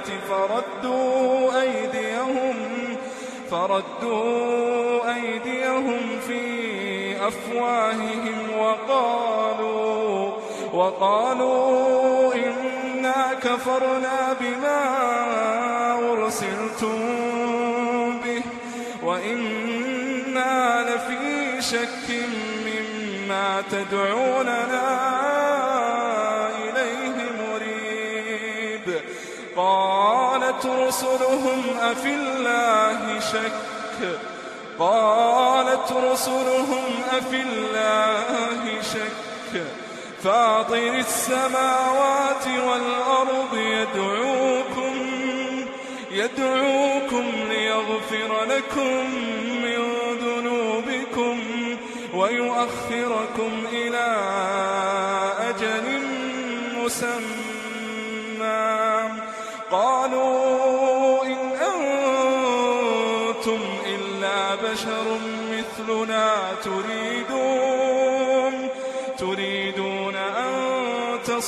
بالبينات فردوا أيديهم فردوا أيديهم في أفواههم وقالوا وقالوا إنا كفرنا بما أرسلتم به وإنا لفي شك مما تدعوننا أفي الله شك. قالت رسلهم أفي الله شك. فاطر السماوات والأرض يدعوكم يدعوكم ليغفر لكم من ذنوبكم ويؤخركم إلى أجل مسمى. قالوا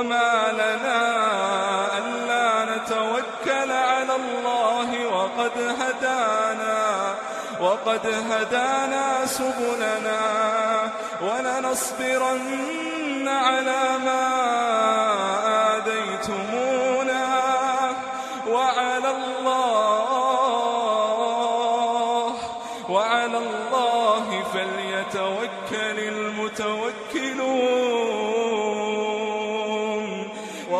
وما لنا ألا نتوكل على الله وقد هدانا وقد هدانا سبلنا ولنصبرن على ما آذيتمونا وعلى الله وعلى الله فليتوكل المتوكلون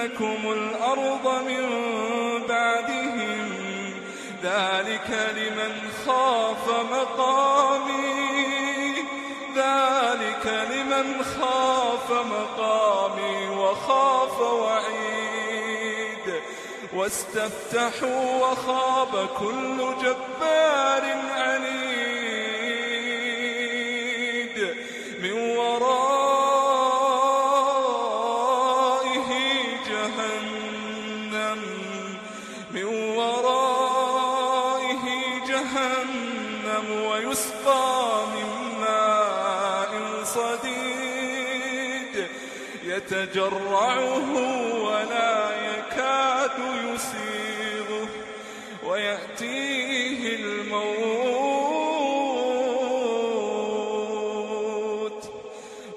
ولنسكننكم الأرض من بعدهم. ذلك لمن خاف مقامي. ذلك لمن خاف مقامي وخاف وعيد. واستفتحوا وخاب كل جبار عنيد جهنم ويسقى من ماء صديد. يتجرعه ولا يكاد يسير ويأتيه الموت.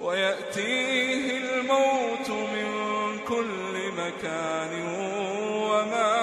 ويأتيه الموت من كل مكان وما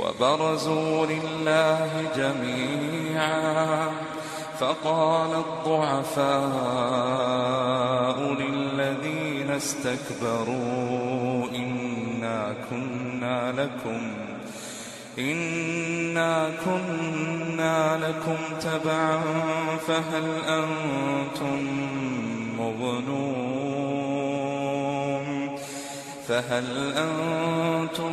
وبرزوا لله جميعا. فقال الضعفاء للذين استكبروا إنا كنا لكم إنا كنا لكم تبعا فهل أنتم مغنون فهل أنتم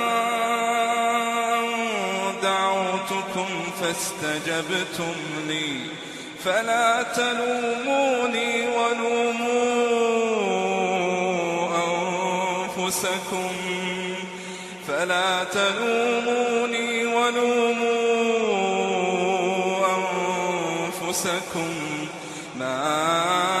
فاستجبتم لي. فلا تلوموني ولوموا أنفسكم. فلا تلوموني ولوموا أنفسكم. ما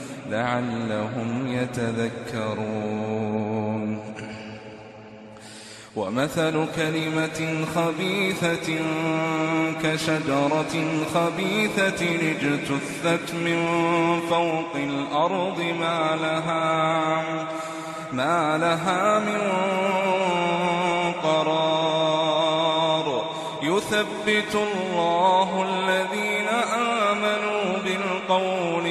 لعلهم يتذكرون. ومثل كلمة خبيثة كشجرة خبيثة اجتثت من فوق الأرض ما لها ما لها من قرار. يثبت الله الذين آمنوا بالقول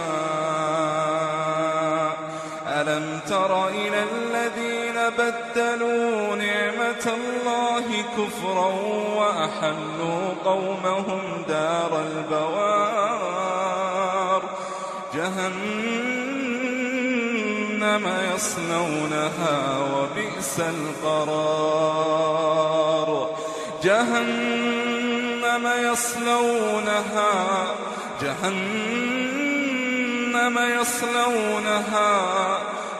بدلوا نعمة الله كفرا وأحلوا قومهم دار البوار جهنم يصلونها وبئس القرار جهنم يصلونها جهنم يصلونها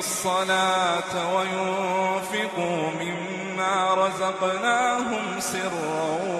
الصلاة وينفقوا مما رزقناهم سرا